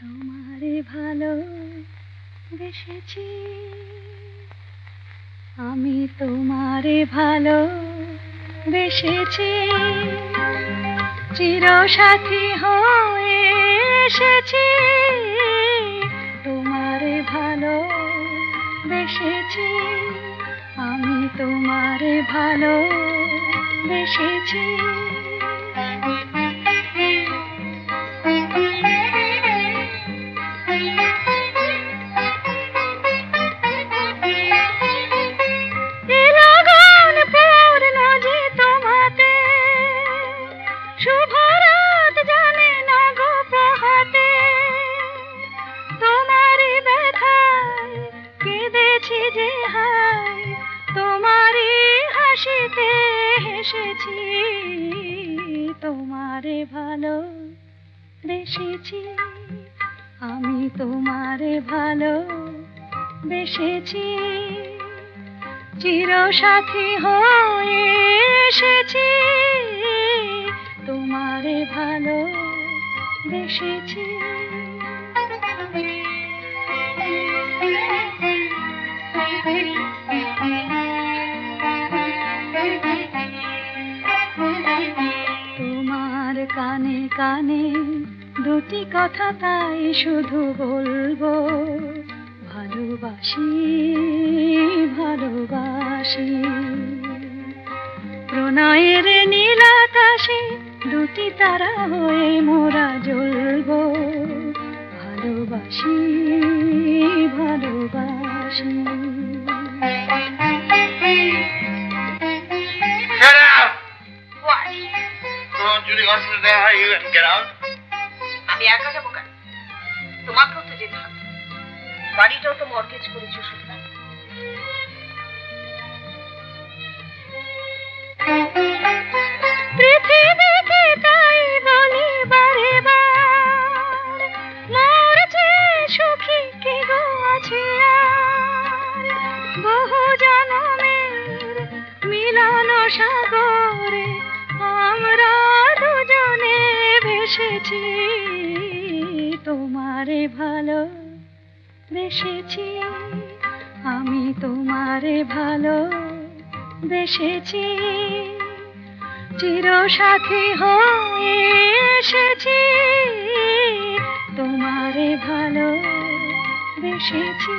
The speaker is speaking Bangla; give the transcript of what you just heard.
তোমারে ভালো বেসেছি আমি তোমারে ভালো বেসেছি চিরসাথী হয়ে এসেছি। তোমারে ভালো বেসেছি আমি তোমারে ভালো বেসেছি হেসেছি তোমারে ভালো বেসেছি। আমি তোমারে ভালো বেসেছি। চিরসাথী হয়ে এসেছি তোমারে ভালো বেসেছি। কানে কানে দুটি কথা তাই শুধু বলব। ভালোবাসি ভালোবাসি। প্রণয়ের নীলাকাশে দুটি তারা হয়ে Don't Julie Austin there, how you and get out? আমি একা যাব কেন? তোমাকেও তো যেতে হবে। বাড়িটাও তো মর্গেজ করেছ সুতরাং পৃথিবীকে তাই বলি বারে বার মোর চেয়ে সুখী কে গো আছে বহু জনমের মিলন সাগরে ভেসেছি তোমারে ভালো বেসেছি আমি তোমারে ভালো বেসেছি চিরসাথী হয়ে এসেছি তোমারে ভালো বেসেছি